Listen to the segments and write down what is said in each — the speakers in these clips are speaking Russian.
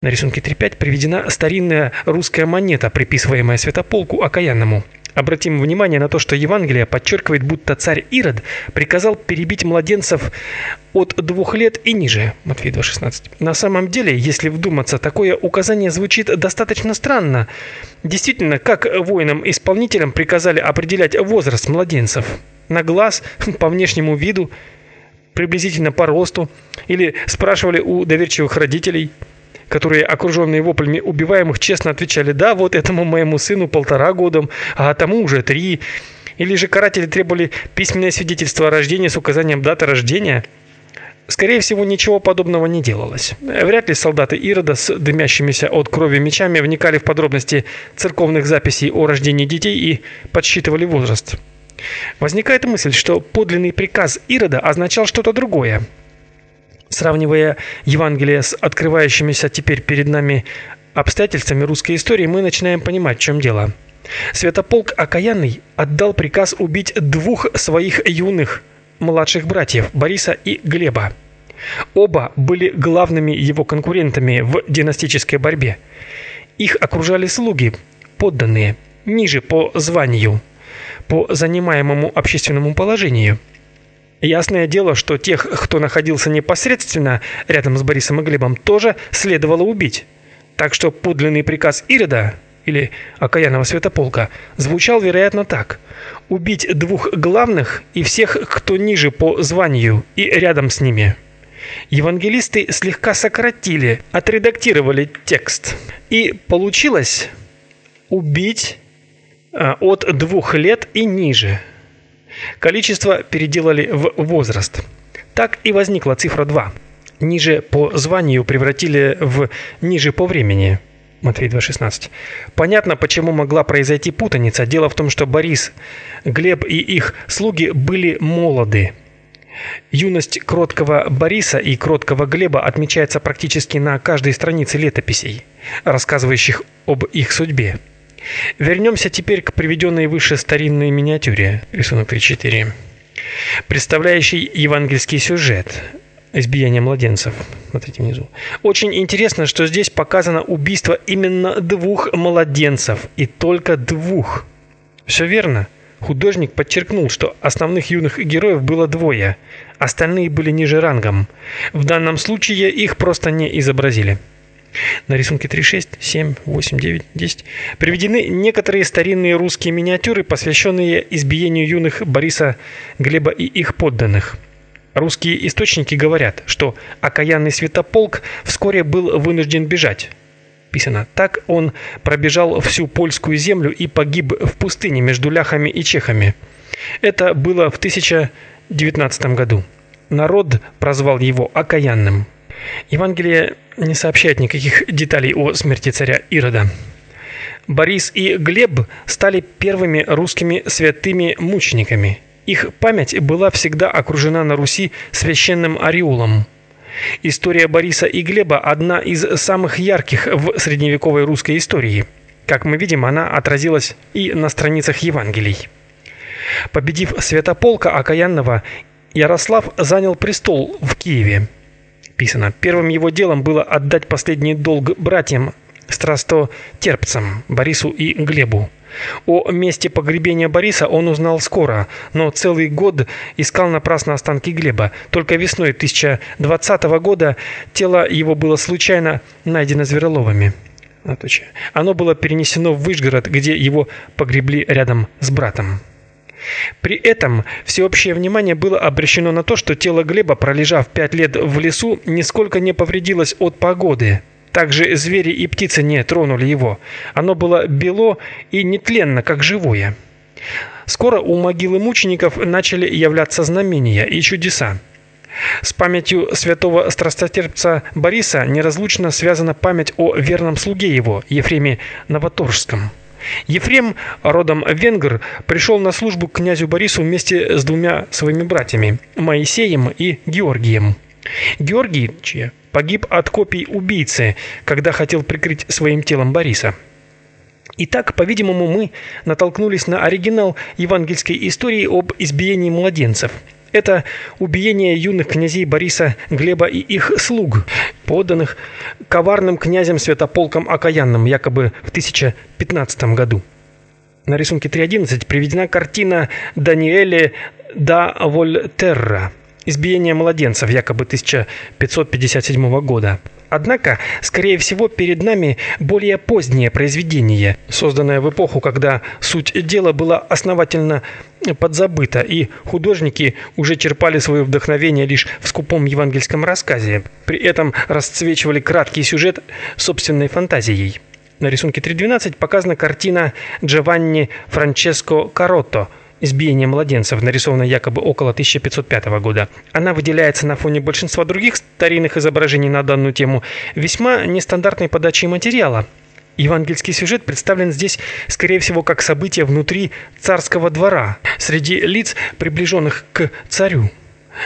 На рисунке 3.5 приведена старинная русская монета, приписываемая Святополку Окаянному. Обратим внимание на то, что Евангелие подчеркивает, будто царь Ирод приказал перебить младенцев от двух лет и ниже. Матфея 2.16. На самом деле, если вдуматься, такое указание звучит достаточно странно. Действительно, как воинам-исполнителям приказали определять возраст младенцев? На глаз, по внешнему виду, приблизительно по росту? Или спрашивали у доверчивых родителей – которые, окруженные воплями убиваемых, честно отвечали «Да, вот этому моему сыну полтора года, а тому уже три». Или же каратели требовали письменное свидетельство о рождении с указанием даты рождения – Скорее всего, ничего подобного не делалось. Вряд ли солдаты Ирода с дымящимися от крови мечами вникали в подробности церковных записей о рождении детей и подсчитывали возраст. Возникает мысль, что подлинный приказ Ирода означал что-то другое. Сравнивая Евангелие с открывающимися теперь перед нами обстоятельствами русской истории, мы начинаем понимать, в чем дело. Святополк Окаянный отдал приказ убить двух своих юных младших братьев, Бориса и Глеба. Оба были главными его конкурентами в династической борьбе. Их окружали слуги, подданные, ниже по званию, по занимаемому общественному положению – Ясное дело, что тех, кто находился непосредственно рядом с Борисом и Глебом, тоже следовало убить. Так что подлинный приказ Ирода или окаянного святополка звучал, вероятно, так: убить двух главных и всех, кто ниже по званию и рядом с ними. Евангелисты слегка сократили, отредактировали текст, и получилось убить а, от двух лет и ниже. Количество переделали в возраст. Так и возникла цифра 2. Ниже по званию превратили в ниже по времени. Матвей 2.16. Понятно, почему могла произойти путаница. Дело в том, что Борис, Глеб и их слуги были молоды. Юность кроткого Бориса и кроткого Глеба отмечается практически на каждой странице летописей, рассказывающих об их судьбе. Вернемся теперь к приведенной выше старинной миниатюре, рисунок 3.4, представляющей евангельский сюжет избиения младенцев. Смотрите внизу. Очень интересно, что здесь показано убийство именно двух младенцев, и только двух. Все верно. Художник подчеркнул, что основных юных героев было двое, остальные были ниже рангом. В данном случае их просто не изобразили. На рисунке 3.6, 7, 8, 9, 10 приведены некоторые старинные русские миниатюры, посвященные избиению юных Бориса Глеба и их подданных. Русские источники говорят, что окаянный святополк вскоре был вынужден бежать. Писано так, он пробежал всю польскую землю и погиб в пустыне между ляхами и чехами. Это было в 1019 году. Народ прозвал его окаянным. Евангелие не сообщает никаких деталей о смерти царя Ирода. Борис и Глеб стали первыми русскими святыми мучениками. Их память была всегда окружена на Руси священным ореолом. История Бориса и Глеба одна из самых ярких в средневековой русской истории. Как мы видим, она отразилась и на страницах Евангелий. Победив Святополка Окаянного, Ярослав занял престол в Киеве написано. Первым его делом было отдать последний долг братьям страстотерпцам Борису и Глебу. О месте погребения Бориса он узнал скоро, но целый год искал напрасно останки Глеба. Только весной 1020 года тело его было случайно найдено звероловами. Оно было перенесено в Выжгород, где его погребли рядом с братом. При этом всеобщее внимание было обращено на то, что тело Глеба, пролежав пять лет в лесу, нисколько не повредилось от погоды. Также звери и птицы не тронули его. Оно было бело и нетленно, как живое. Скоро у могилы мучеников начали являться знамения и чудеса. С памятью святого страстотерпца Бориса неразлучно связана память о верном слуге его, Ефреме Новоторжском. Ефрем, родом венгр, пришел на службу к князю Борису вместе с двумя своими братьями Моисеем и Георгием. Георгий че, погиб от копий убийцы, когда хотел прикрыть своим телом Бориса. Итак, по-видимому, мы натолкнулись на оригинал евангельской истории об избиении младенцев. Это убиение юных князей Бориса, Глеба и их слуг, подданных коварным князем Святополком Окаянным, якобы в 1015 году. На рисунке 3.11 приведена картина Даниэле да Вольтерра «Избиение младенцев», якобы 1557 года. Однако, скорее всего, перед нами более позднее произведение, созданное в эпоху, когда суть дела была основательно подзабыта, и художники уже черпали свое вдохновение лишь в скупом евангельском рассказе, при этом расцвечивали краткий сюжет собственной фантазией. На рисунке 3.12 показана картина Джованни Франческо Каротто – избиение младенцев, нарисованное якобы около 1505 года. Она выделяется на фоне большинства других старинных изображений на данную тему весьма нестандартной подачей материала. Евангельский сюжет представлен здесь, скорее всего, как событие внутри царского двора, среди лиц, приближенных к царю.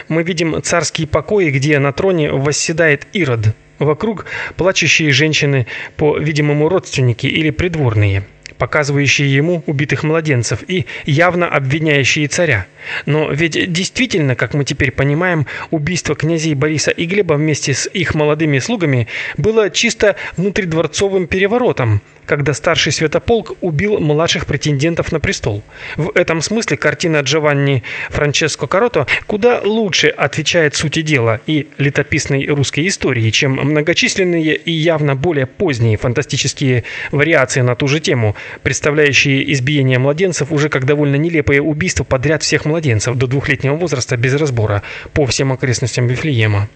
Мы видим царские покои, где на троне восседает Ирод. Вокруг плачущие женщины, по-видимому, родственники или придворные показывающие ему убитых младенцев и явно обвиняющие царя. Но ведь действительно, как мы теперь понимаем, убийство князей Бориса и Глеба вместе с их молодыми слугами было чисто внутридворцовым переворотом, когда старший святополк убил младших претендентов на престол. В этом смысле картина Джованни Франческо Карото куда лучше отвечает сути дела и летописной русской истории, чем многочисленные и явно более поздние фантастические вариации на ту же тему, представляющие избиение младенцев уже как довольно нелепое убийство подряд всех младенцев до двухлетнего возраста без разбора по всем окрестностям Вифлеема.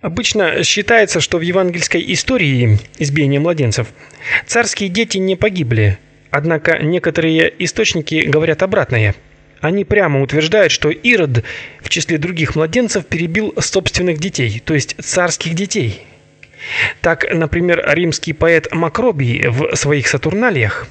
Обычно считается, что в евангельской истории избиения младенцев царские дети не погибли. Однако некоторые источники говорят обратное. Они прямо утверждают, что Ирод в числе других младенцев перебил собственных детей, то есть царских детей. Так, например, римский поэт Макробий в своих Сатурналиях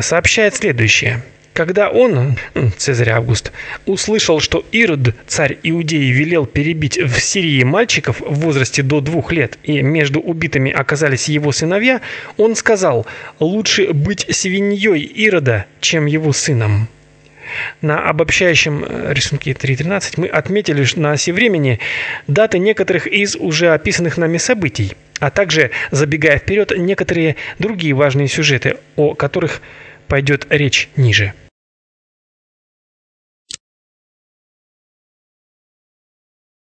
сообщает следующее – когда он, Цезарь Август, услышал, что Ирод, царь Иудеи, велел перебить в Сирии мальчиков в возрасте до двух лет, и между убитыми оказались его сыновья, он сказал, лучше быть свиньей Ирода, чем его сыном. На обобщающем э, рисунке 3.13 мы отметили на оси времени даты некоторых из уже описанных нами событий, а также, забегая вперед, некоторые другие важные сюжеты, о которых пойдет речь ниже.